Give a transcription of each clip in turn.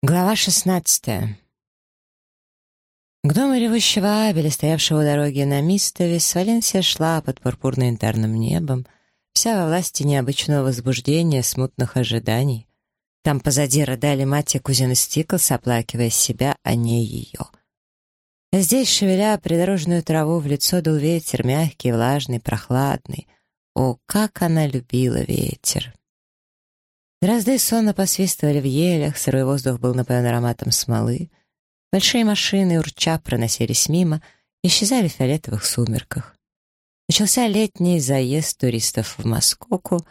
Глава шестнадцатая. К дому ревущего Абеля, стоявшего у дороги на Мистовис, Валенсия шла под пурпурно-янтарным небом, вся во власти необычного возбуждения, смутных ожиданий. Там позади рыдали мать и кузина Стиклс, оплакивая себя, а не ее. Здесь, шевеля придорожную траву, в лицо дул ветер, мягкий, влажный, прохладный. О, как она любила ветер! Дрозды сонно посвистывали в елях, сырой воздух был напоен ароматом смолы. Большие машины, урча, проносились мимо, исчезали в фиолетовых сумерках. Начался летний заезд туристов в Москоку,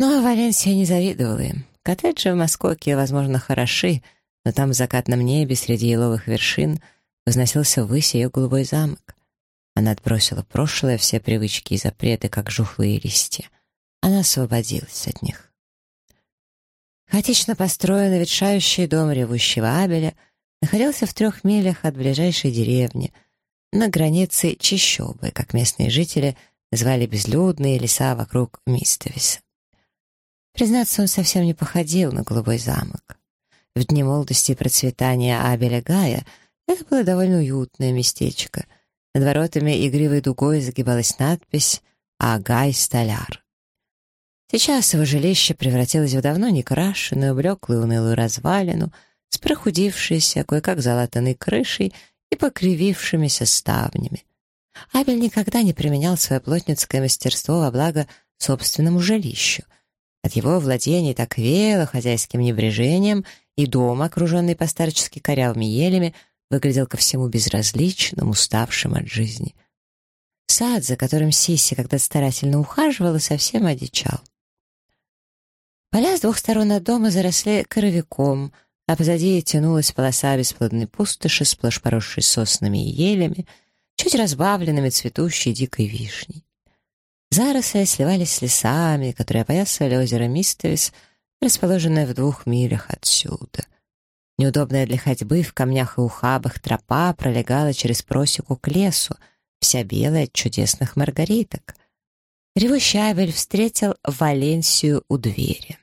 но Валенсия не завидовала им. Коттеджи в Москоке, возможно, хороши, но там в закатном небе среди еловых вершин возносился ввысь ее голубой замок. Она отбросила прошлое, все привычки и запреты, как жухлые листья. Она освободилась от них. Хаотично построенный ветшающий дом ревущего Абеля находился в трех милях от ближайшей деревни, на границе Чищобы, как местные жители называли безлюдные леса вокруг Мистовиса. Признаться, он совсем не походил на голубой замок. В дни молодости и процветания Абеля Гая это было довольно уютное местечко. Над воротами игривой дугой загибалась надпись «Агай Столяр». Сейчас его жилище превратилось в давно некрашенную, блеклую унылую развалину с прохудившейся, кое-как залатанной крышей и покривившимися ставнями. Абель никогда не применял свое плотницкое мастерство во благо собственному жилищу. От его владений так веяло хозяйским небрежением, и дом, окруженный постарчески корявыми елями, выглядел ко всему безразличным, уставшим от жизни. Сад, за которым Сисси когда старательно ухаживала, совсем одичал. Поля с двух сторон от дома заросли коровиком, а позади тянулась полоса бесплодной пустоши, сплошь поросшей соснами и елями, чуть разбавленными цветущей дикой вишней. Заросли сливались с лесами, которые опоясывали озеро Мистовис, расположенное в двух милях отсюда. Неудобная для ходьбы в камнях и ухабах тропа пролегала через просеку к лесу, вся белая от чудесных маргариток. Ревущий Абель встретил Валенсию у двери.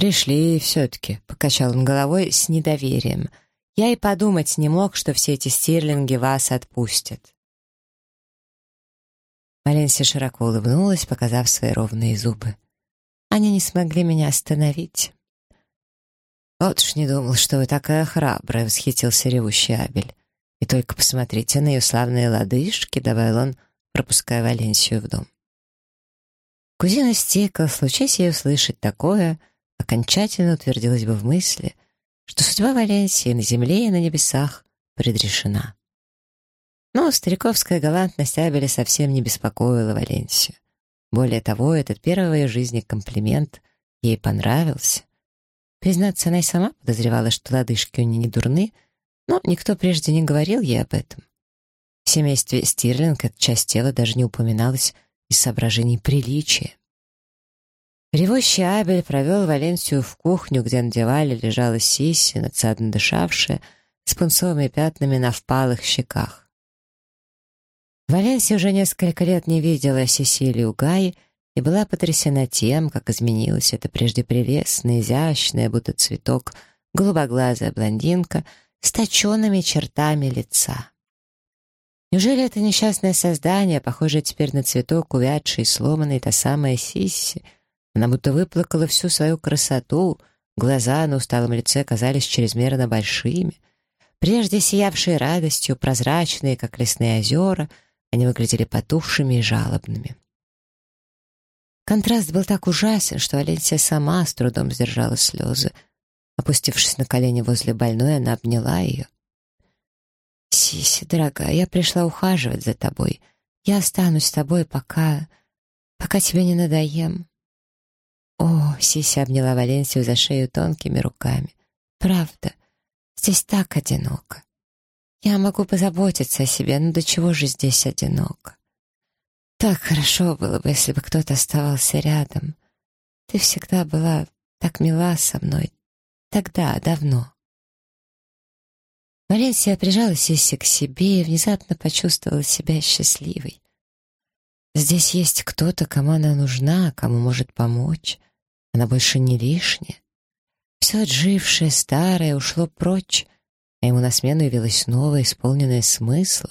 «Пришли все-таки», — покачал он головой с недоверием. «Я и подумать не мог, что все эти стирлинги вас отпустят». Валенсия широко улыбнулась, показав свои ровные зубы. «Они не смогли меня остановить». «Вот уж не думал, что вы такая храбрая», — восхитился ревущий Абель. «И только посмотрите на ее славные лодыжки», — добавил он, пропуская Валенсию в дом. Кузина Стекла, случаясь ей услышать такое, окончательно утвердилась бы в мысли, что судьба Валенсии на земле и на небесах предрешена. Но стариковская галантность Абеля совсем не беспокоила Валенсию. Более того, этот первый в ее жизни комплимент ей понравился. Признаться, она и сама подозревала, что лодыжки у нее не дурны, но никто прежде не говорил ей об этом. В семействе Стирлинг эта часть тела даже не упоминалась из соображений приличия. Ревущий Абель провел Валенсию в кухню, где на дивале лежала Сисси, надсадно дышавшая, с пунцовыми пятнами на впалых щеках. Валенсия уже несколько лет не видела Сесилию Гаи и была потрясена тем, как изменилась эта прежде прелестная, изящная, будто цветок, голубоглазая блондинка с точенными чертами лица. Неужели это несчастное создание, похожее теперь на цветок, увядший и сломанный, та самая Сисси — она будто выплакала всю свою красоту, глаза на усталом лице казались чрезмерно большими. Прежде сиявшие радостью, прозрачные, как лесные озера, они выглядели потухшими и жалобными. Контраст был так ужасен, что Аленсия сама с трудом сдержала слезы. Опустившись на колени возле больной, она обняла ее. «Сиси, дорогая, я пришла ухаживать за тобой. Я останусь с тобой, пока... пока тебе не надоем. О, Сися обняла Валенсию за шею тонкими руками. Правда, здесь так одиноко. Я могу позаботиться о себе, но до чего же здесь одиноко? Так хорошо было бы, если бы кто-то оставался рядом. Ты всегда была так мила со мной. Тогда, давно. Валенсия прижала Сисси к себе и внезапно почувствовала себя счастливой. Здесь есть кто-то, кому она нужна, кому может помочь. Она больше не лишняя. все отжившее, старое ушло прочь, а ему на смену явилось новое, исполненное смысла.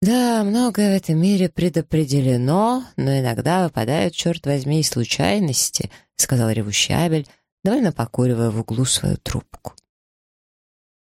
Да, многое в этом мире предопределено, но иногда выпадают, черт возьми, и случайности, сказал ревущий Абель, довольно покуривая в углу свою трубку.